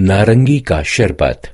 नारंगी का शरबत।